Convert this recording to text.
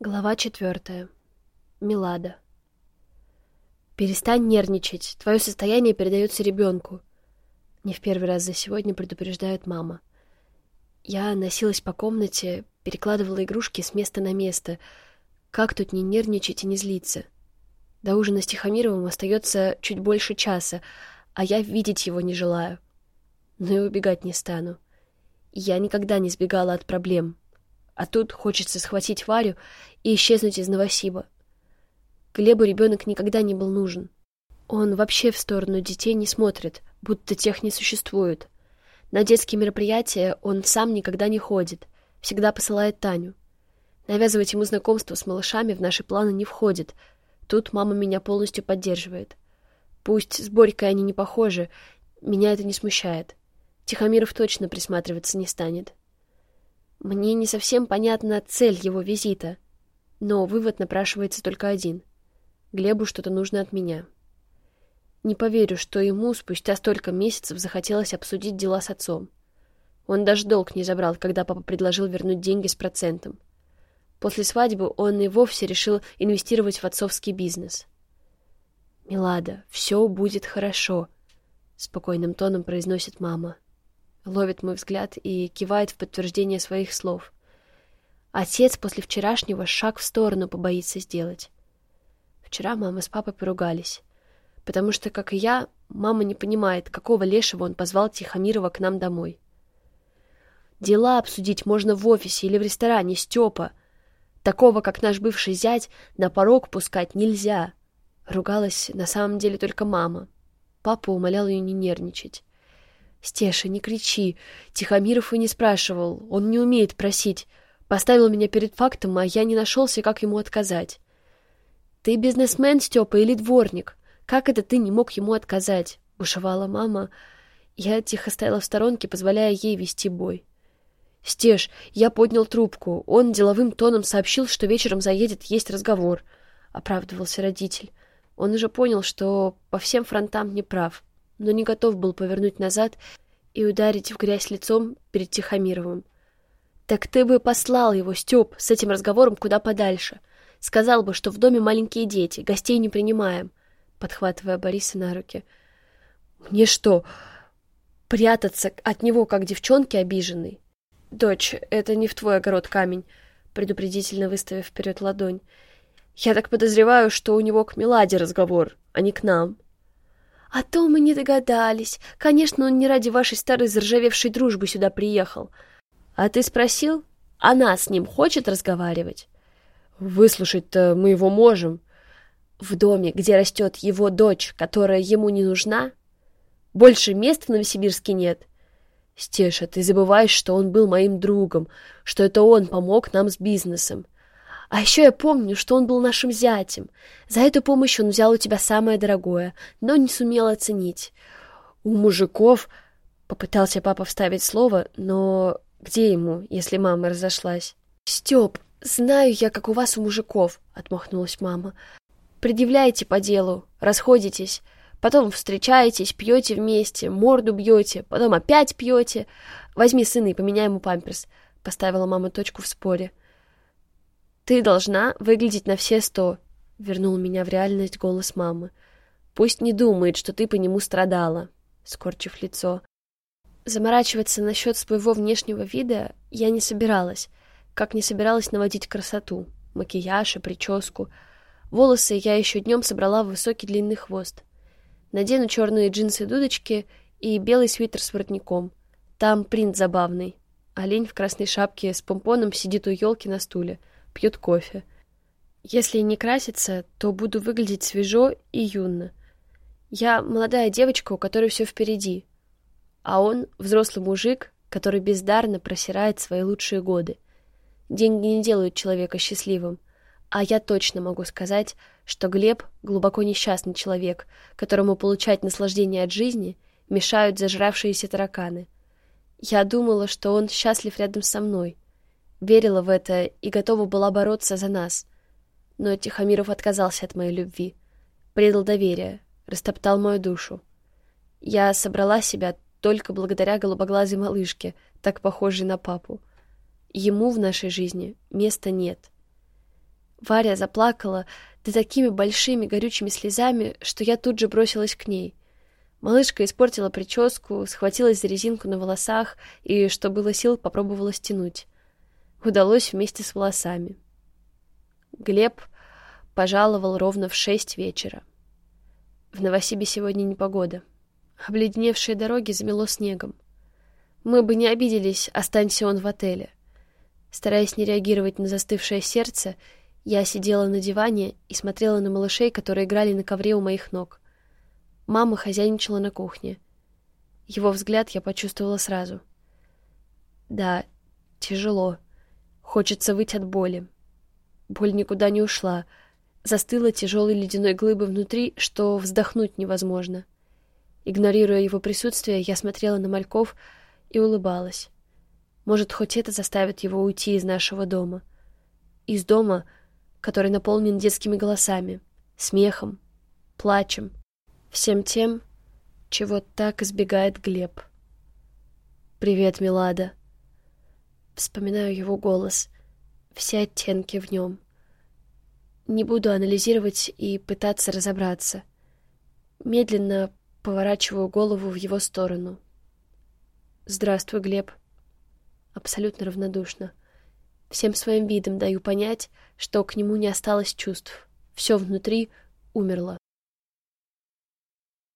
Глава четвертая. Милада. «Перестань нервничать. Твое состояние передается ребенку». Не в первый раз за сегодня предупреждает мама. Я носилась по комнате, перекладывала игрушки с места на место. Как тут не нервничать и не злиться? До ужина с Тихомировым остается чуть больше часа, а я видеть его не желаю. Но и убегать не стану. Я никогда не сбегала от проблем, а тут хочется схватить Варю и исчезнуть из Новосиба. Глебу ребенок никогда не был нужен. Он вообще в сторону детей не смотрит, будто тех не существует. На детские мероприятия он сам никогда не ходит, всегда посылает Таню. Навязывать ему знакомство с малышами в наши планы не входит. Тут мама меня полностью поддерживает. Пусть с Борькой они не похожи, меня это не смущает. Тихомиров точно присматриваться не станет. Мне не совсем понятна цель его визита, но вывод напрашивается только один. Глебу что-то нужно от меня. Не поверю, что ему спустя столько месяцев захотелось обсудить дела с отцом. Он даже долг не забрал, когда папа предложил вернуть деньги с процентом. После свадьбы он и вовсе решил инвестировать в отцовский бизнес. «Милада, все будет хорошо», — спокойным тоном произносит мама ловит мой взгляд и кивает в подтверждение своих слов. Отец после вчерашнего шаг в сторону побоится сделать. Вчера мама с папой поругались, потому что, как и я, мама не понимает, какого лешего он позвал Тихомирова к нам домой. Дела обсудить можно в офисе или в ресторане, Степа. Такого, как наш бывший зять, на порог пускать нельзя. Ругалась на самом деле только мама. Папа умолял ее не нервничать. «Стеша, не кричи. Тихомиров и не спрашивал. Он не умеет просить. Поставил меня перед фактом, а я не нашелся, как ему отказать». «Ты бизнесмен, Степа, или дворник? Как это ты не мог ему отказать?» — бушевала мама. Я тихо стояла в сторонке, позволяя ей вести бой. «Стеж, я поднял трубку. Он деловым тоном сообщил, что вечером заедет есть разговор», — оправдывался родитель. Он уже понял, что по всем фронтам не прав но не готов был повернуть назад и ударить в грязь лицом перед Тихомировым. «Так ты бы послал его, Степ, с этим разговором куда подальше. Сказал бы, что в доме маленькие дети, гостей не принимаем», подхватывая Бориса на руки. «Мне что, прятаться от него, как девчонки обиженной?» «Дочь, это не в твой огород камень», предупредительно выставив вперед ладонь. «Я так подозреваю, что у него к Меладе разговор, а не к нам». «А то мы не догадались. Конечно, он не ради вашей старой заржавевшей дружбы сюда приехал. А ты спросил? Она с ним хочет разговаривать?» «Выслушать-то мы его можем». «В доме, где растет его дочь, которая ему не нужна? Больше мест в Новосибирске нет». «Стеша, ты забываешь, что он был моим другом, что это он помог нам с бизнесом. А еще я помню, что он был нашим зятем. За эту помощь он взял у тебя самое дорогое, но не сумел оценить. У мужиков... Попытался папа вставить слово, но где ему, если мама разошлась? Степ, знаю я, как у вас у мужиков, отмахнулась мама. Предъявляете по делу, расходитесь, потом встречаетесь, пьете вместе, морду бьете, потом опять пьете. Возьми сына и поменяй ему памперс, поставила мама точку в споре. «Ты должна выглядеть на все сто», — вернул меня в реальность голос мамы. «Пусть не думает, что ты по нему страдала», — скорчив лицо. Заморачиваться насчет своего внешнего вида я не собиралась, как не собиралась наводить красоту, макияж и прическу. Волосы я еще днем собрала в высокий длинный хвост. Надену черные джинсы-дудочки и белый свитер с воротником. Там принт забавный. Олень в красной шапке с помпоном сидит у елки на стуле — пьет кофе. Если не краситься, то буду выглядеть свежо и юно. Я молодая девочка, у которой все впереди, а он взрослый мужик, который бездарно просирает свои лучшие годы. Деньги не делают человека счастливым, а я точно могу сказать, что Глеб глубоко несчастный человек, которому получать наслаждение от жизни мешают зажравшиеся тараканы. Я думала, что он счастлив рядом со мной — верила в это и готова была бороться за нас. Но Тихомиров отказался от моей любви, предал доверие, растоптал мою душу. Я собрала себя только благодаря голубоглазой малышке, так похожей на папу. Ему в нашей жизни места нет. Варя заплакала, да такими большими горючими слезами, что я тут же бросилась к ней. Малышка испортила прическу, схватилась за резинку на волосах и, что было сил, попробовала стянуть. Удалось вместе с волосами. Глеб пожаловал ровно в шесть вечера. В Новосибе сегодня непогода. Обледеневшие дороги замело снегом. Мы бы не обиделись, останься он в отеле. Стараясь не реагировать на застывшее сердце, я сидела на диване и смотрела на малышей, которые играли на ковре у моих ног. Мама хозяйничала на кухне. Его взгляд я почувствовала сразу. Да, тяжело. Хочется выть от боли. Боль никуда не ушла. Застыла тяжелой ледяной глыбой внутри, что вздохнуть невозможно. Игнорируя его присутствие, я смотрела на мальков и улыбалась. Может, хоть это заставит его уйти из нашего дома. Из дома, который наполнен детскими голосами, смехом, плачем, всем тем, чего так избегает Глеб. «Привет, Милада!» Вспоминаю его голос, все оттенки в нем. Не буду анализировать и пытаться разобраться. Медленно поворачиваю голову в его сторону. «Здравствуй, Глеб!» Абсолютно равнодушно. Всем своим видом даю понять, что к нему не осталось чувств. Все внутри умерло.